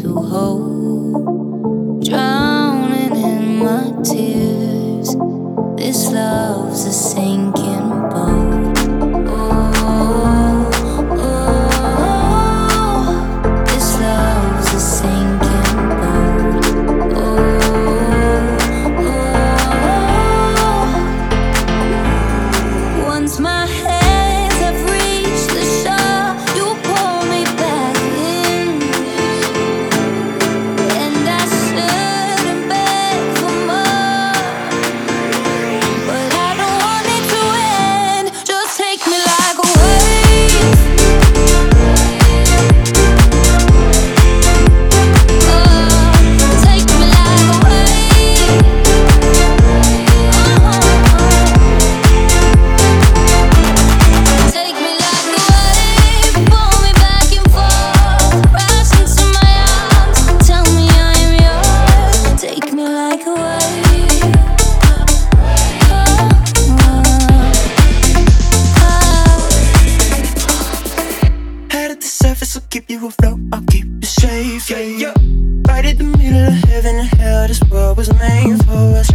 to hold. Drowning in my tears, this love's a sinking. will flow, I'll keep you safe. Yeah, yeah. Right in the middle of heaven and hell, this world was made for us.